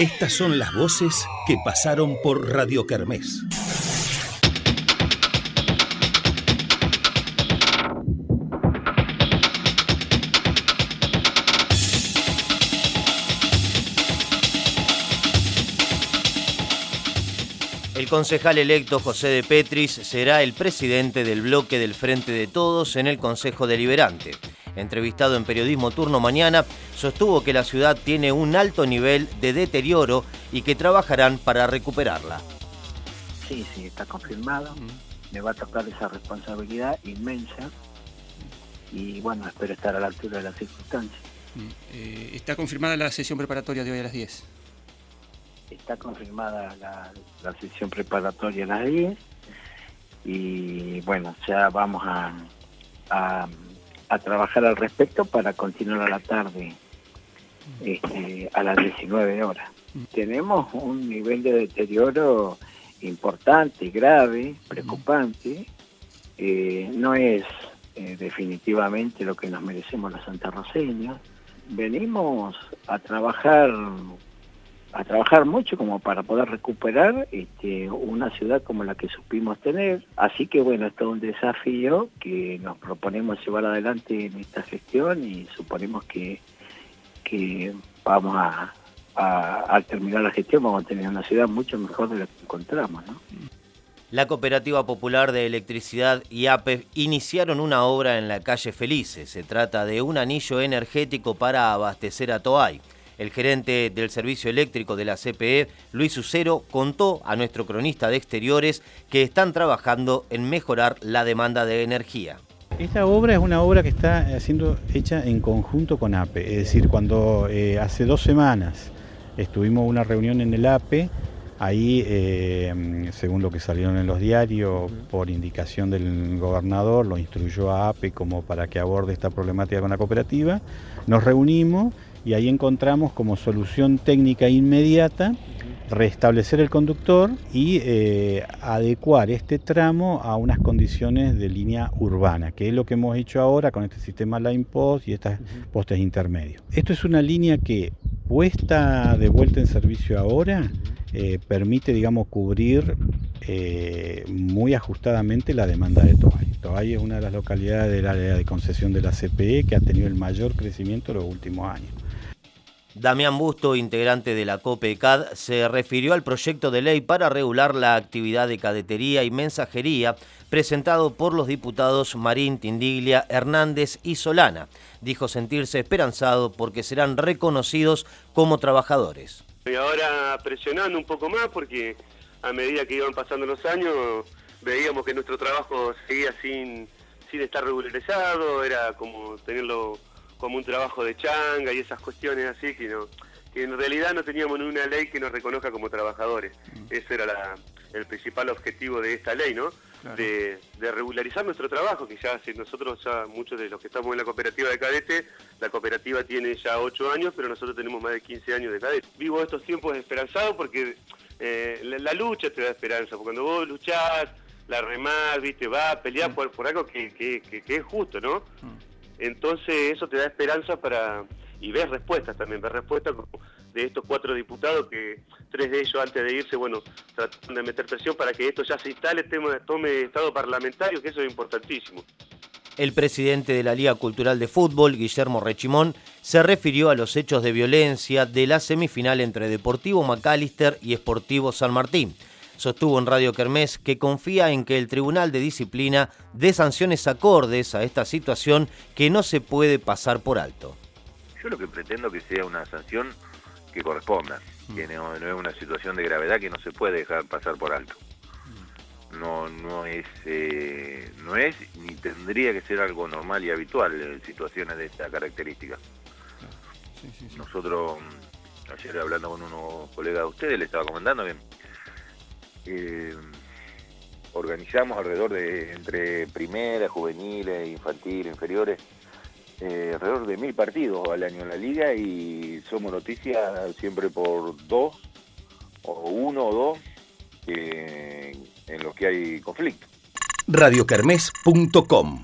Estas son las voces que pasaron por Radio Kermés. El concejal electo José de Petris será el presidente del bloque del Frente de Todos en el Consejo Deliberante. Entrevistado en Periodismo Turno Mañana, sostuvo que la ciudad tiene un alto nivel de deterioro y que trabajarán para recuperarla. Sí, sí, está confirmado. Me va a tocar esa responsabilidad inmensa y bueno, espero estar a la altura de las circunstancias. Eh, ¿Está confirmada la sesión preparatoria de hoy a las 10? está confirmada la, sesión preparatoria a las 10 y bueno, ya vamos a, a, trabajar al respecto para continuar a la tarde este, a las 19 horas. Tenemos un nivel de deterioro importante, grave, preocupante. Eh, no es eh, definitivamente lo que nos merecemos los santarroseños. Venimos a trabajar a trabajar mucho como para poder recuperar este, una ciudad como la que supimos tener. Así que bueno, es todo un desafío que nos proponemos llevar adelante en esta gestión y suponemos que, que vamos a, terminar la gestión vamos a tener una ciudad mucho mejor de la que encontramos. La Cooperativa Popular de Electricidad y APE iniciaron una obra en la calle Felices. Se trata de un anillo energético para abastecer a Toay. El gerente del servicio eléctrico de la CPE, Luis Ucero, contó a nuestro cronista de exteriores que están trabajando en mejorar la demanda de energía. Esta obra es una obra que está siendo hecha en conjunto con APE, es decir, cuando eh, hace dos semanas estuvimos una reunión en el APE, ahí, eh, según lo que salieron en los diarios, por indicación del gobernador, lo instruyó a APE como para que aborde esta problemática con la cooperativa, nos reunimos y ahí encontramos como solución técnica inmediata restablecer el conductor y eh, adecuar este tramo a unas condiciones de línea urbana, que es lo que hemos hecho ahora con este sistema line post y estas postes intermedios. Esto es una línea que puesta de vuelta en servicio ahora eh, permite, digamos, cubrir eh, muy ajustadamente la demanda de Toay. Toay es una de las localidades del área de concesión de la CPE que ha tenido el mayor crecimiento en los últimos años. Damián Busto, integrante de la COPECAD, se refirió al proyecto de ley para regular la actividad de cadetería y mensajería presentado por los diputados Marín, Tindiglia, Hernández y Solana. Dijo sentirse esperanzado porque serán reconocidos como trabajadores. Y ahora presionando un poco más porque a medida que iban pasando los años veíamos que nuestro trabajo seguía sin, sin estar regularizado, era como tenerlo como un trabajo de changa y esas cuestiones así que no que en realidad no teníamos ni una ley que nos reconozca como trabajadores. Mm. Ese era el principal objetivo de esta ley, ¿no? De, regularizar nuestro trabajo, que ya nosotros, ya muchos de los que estamos en la cooperativa de cadete, la cooperativa tiene ya 8 años, pero nosotros tenemos más de 15 años de cadete. Vivo estos tiempos esperanzados porque eh, la, lucha te da esperanza, porque cuando vos luchás, la remás, viste, va a pelear mm. por, algo que, que, es justo, ¿no? Mm. Entonces eso te da esperanza para, y ves respuestas también, ves respuestas de estos cuatro diputados que tres de ellos antes de irse, bueno, tratan de meter presión para que esto ya se instale, tome estado parlamentario, que eso es importantísimo. El presidente de la Liga Cultural de Fútbol, Guillermo Rechimón, se refirió a los hechos de violencia de la semifinal entre Deportivo Macalister y Esportivo San Martín sostuvo en Radio Kermés que confía en que el Tribunal de Disciplina dé sanciones acordes a esta situación que no se puede pasar por alto. Yo lo que pretendo que sea una sanción que corresponda, que no, es una situación de gravedad que no se puede dejar pasar por alto. No, no es eh, no es ni tendría que ser algo normal y habitual en situaciones de esta característica. Nosotros ayer hablando con unos colegas de ustedes le estaba comentando que eh, organizamos alrededor de entre primera, juveniles, infantil, inferiores, eh, alrededor de mil partidos al año en la liga y somos noticias siempre por dos, o uno o dos, en los que hay conflicto. radiocarmes.com